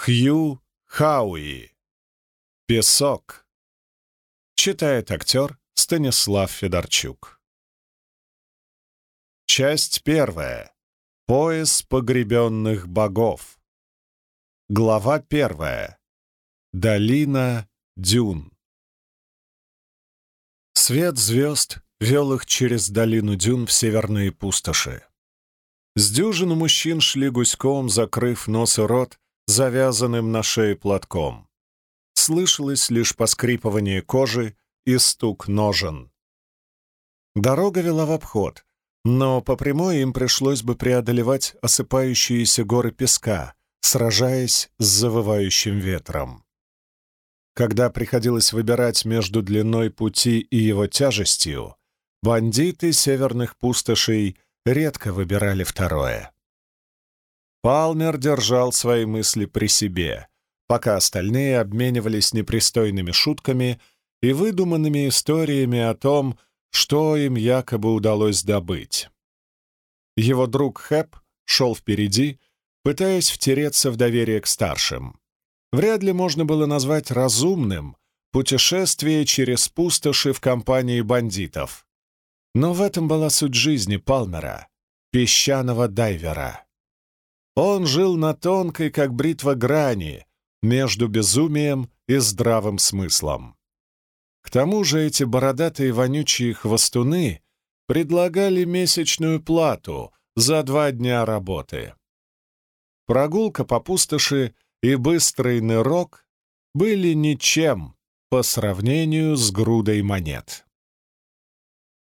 Хью Хауи. Песок. Читает актер Станислав Федорчук. Часть первая. Пояс погребенных богов. Глава первая. Долина дюн. Свет звезд вел их через долину дюн в северные пустоши. С дюжину мужчин шли гуськом, закрыв нос и рот завязанным на шее платком. Слышалось лишь поскрипывание кожи и стук ножен. Дорога вела в обход, но по прямой им пришлось бы преодолевать осыпающиеся горы песка, сражаясь с завывающим ветром. Когда приходилось выбирать между длиной пути и его тяжестью, бандиты северных пустошей редко выбирали второе. Палмер держал свои мысли при себе, пока остальные обменивались непристойными шутками и выдуманными историями о том, что им якобы удалось добыть. Его друг Хэп шел впереди, пытаясь втереться в доверие к старшим. Вряд ли можно было назвать разумным путешествие через пустоши в компании бандитов. Но в этом была суть жизни Палмера, песчаного дайвера. Он жил на тонкой, как бритва грани, между безумием и здравым смыслом. К тому же эти бородатые вонючие хвостуны предлагали месячную плату за два дня работы. Прогулка по пустоши и быстрый нырок были ничем по сравнению с грудой монет.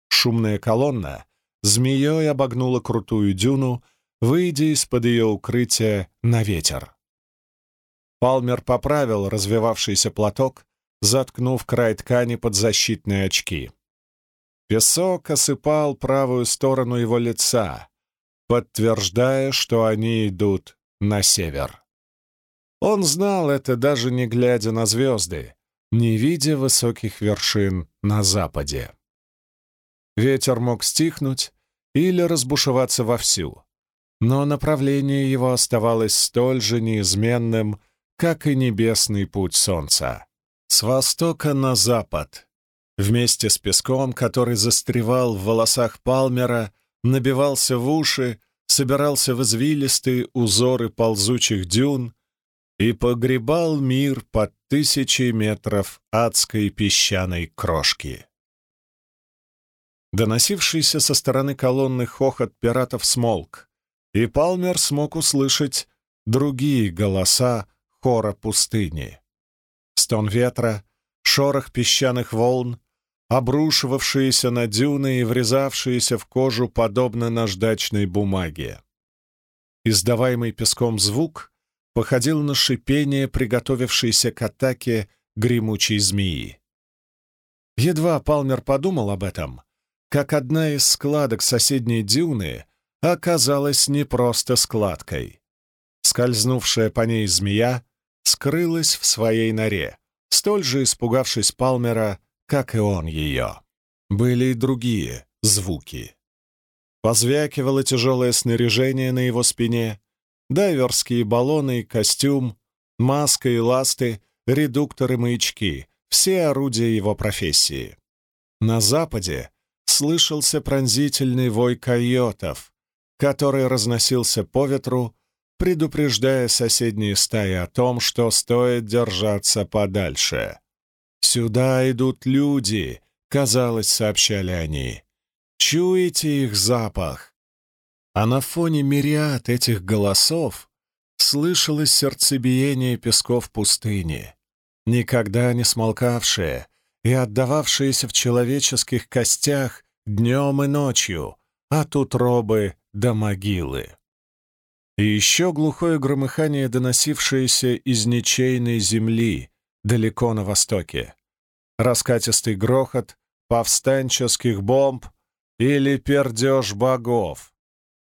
Шумная колонна змеей обогнула крутую дюну, выйдя из-под ее укрытия на ветер. Палмер поправил развивавшийся платок, заткнув край ткани под защитные очки. Песок осыпал правую сторону его лица, подтверждая, что они идут на север. Он знал это даже не глядя на звезды, не видя высоких вершин на западе. Ветер мог стихнуть или разбушеваться вовсю, но направление его оставалось столь же неизменным, как и небесный путь солнца. С востока на запад, вместе с песком, который застревал в волосах Палмера, набивался в уши, собирался в извилистые узоры ползучих дюн и погребал мир под тысячи метров адской песчаной крошки. Доносившийся со стороны колонны хохот пиратов смолк, и Палмер смог услышать другие голоса хора пустыни. Стон ветра, шорох песчаных волн, обрушивавшиеся на дюны и врезавшиеся в кожу подобно наждачной бумаге. Издаваемый песком звук походил на шипение, приготовившейся к атаке гремучей змеи. Едва Палмер подумал об этом, как одна из складок соседней дюны оказалась не просто складкой. Скользнувшая по ней змея скрылась в своей норе, столь же испугавшись Палмера, как и он ее. Были и другие звуки. Позвякивало тяжелое снаряжение на его спине, дайверские баллоны, костюм, маска и ласты, редукторы, маячки — все орудия его профессии. На западе слышался пронзительный вой койотов, который разносился по ветру, предупреждая соседние стаи о том, что стоит держаться подальше. «Сюда идут люди», — казалось, сообщали они. «Чуете их запах?» А на фоне мириад этих голосов слышалось сердцебиение песков пустыни, никогда не смолкавшее и отдававшееся в человеческих костях днем и ночью, от утробы до могилы. И еще глухое громыхание, доносившееся из ничейной земли, далеко на востоке. Раскатистый грохот повстанческих бомб или пердеж богов,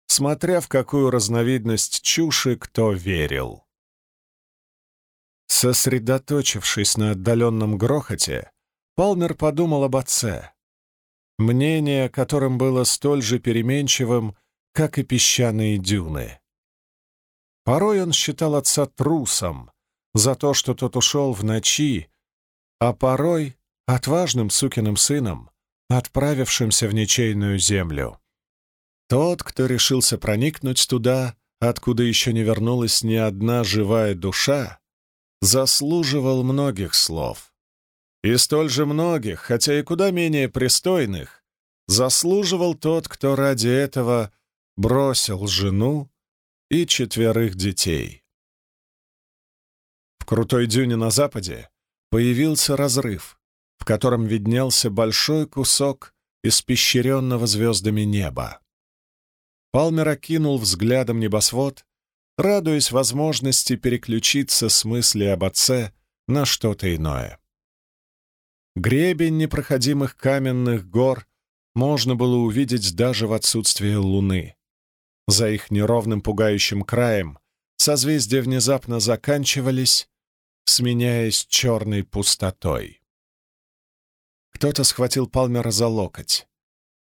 смотря в какую разновидность чуши кто верил. Сосредоточившись на отдаленном грохоте, Палмер подумал об отце, мнение которым было столь же переменчивым, как и песчаные дюны. Порой он считал отца трусом за то, что тот ушел в ночи, а порой отважным сукиным сыном, отправившимся в ничейную землю. Тот, кто решился проникнуть туда, откуда еще не вернулась ни одна живая душа, заслуживал многих слов. И столь же многих, хотя и куда менее пристойных, заслуживал тот, кто ради этого бросил жену и четверых детей. В крутой дюне на западе появился разрыв, в котором виднелся большой кусок испещренного звездами неба. Палмер окинул взглядом небосвод, радуясь возможности переключиться с мысли об отце на что-то иное. Гребень непроходимых каменных гор можно было увидеть даже в отсутствии луны. За их неровным пугающим краем созвездия внезапно заканчивались, сменяясь черной пустотой. Кто-то схватил Палмера за локоть.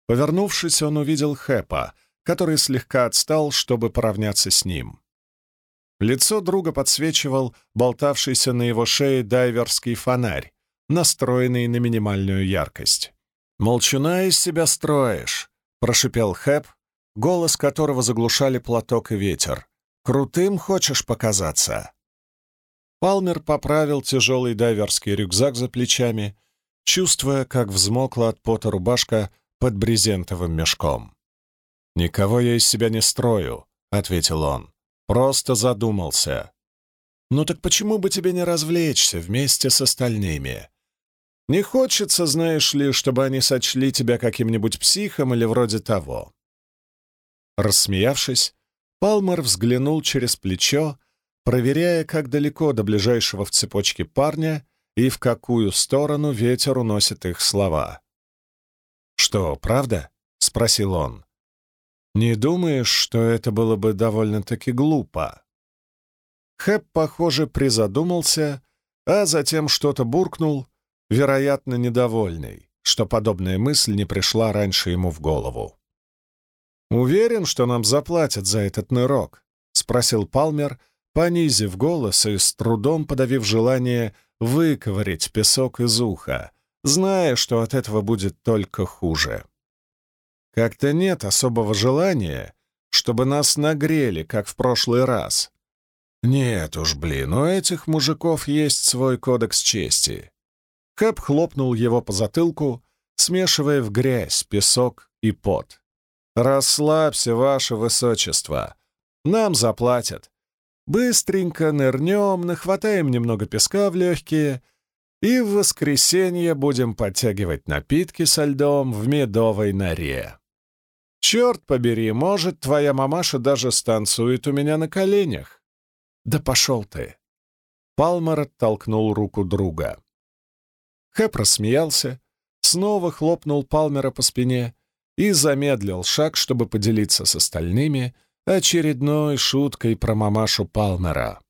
Повернувшись, он увидел Хэпа, который слегка отстал, чтобы поравняться с ним. Лицо друга подсвечивал болтавшийся на его шее дайверский фонарь, настроенный на минимальную яркость. «Молчуна из себя строишь», — прошипел Хэп, голос которого заглушали платок и ветер. «Крутым хочешь показаться?» Палмер поправил тяжелый дайверский рюкзак за плечами, чувствуя, как взмокла от пота рубашка под брезентовым мешком. «Никого я из себя не строю», — ответил он. «Просто задумался». «Ну так почему бы тебе не развлечься вместе с остальными? Не хочется, знаешь ли, чтобы они сочли тебя каким-нибудь психом или вроде того. Рассмеявшись, Палмер взглянул через плечо, проверяя, как далеко до ближайшего в цепочке парня и в какую сторону ветер уносит их слова. «Что, правда?» — спросил он. «Не думаешь, что это было бы довольно-таки глупо?» Хэп, похоже, призадумался, а затем что-то буркнул, вероятно, недовольный, что подобная мысль не пришла раньше ему в голову. «Уверен, что нам заплатят за этот нырок?» — спросил Палмер, понизив голос и с трудом подавив желание выковырять песок из уха, зная, что от этого будет только хуже. «Как-то нет особого желания, чтобы нас нагрели, как в прошлый раз. Нет уж, блин, у этих мужиков есть свой кодекс чести». Кэп хлопнул его по затылку, смешивая в грязь, песок и пот. «Расслабься, ваше высочество. Нам заплатят. Быстренько нырнем, нахватаем немного песка в легкие, и в воскресенье будем подтягивать напитки со льдом в медовой норе. Черт побери, может, твоя мамаша даже станцует у меня на коленях. Да пошел ты!» Палмер оттолкнул руку друга. Хэп рассмеялся, снова хлопнул Палмера по спине и замедлил шаг, чтобы поделиться с остальными очередной шуткой про мамашу Палмера.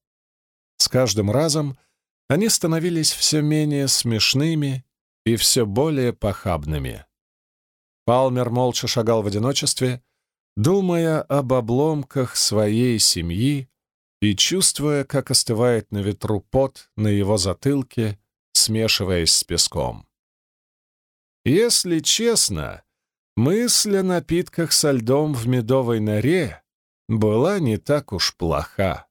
С каждым разом они становились все менее смешными и все более похабными. Палмер молча шагал в одиночестве, думая об обломках своей семьи и чувствуя, как остывает на ветру пот на его затылке, смешиваясь с песком. Если честно, Мысль о напитках со льдом в медовой норе была не так уж плоха.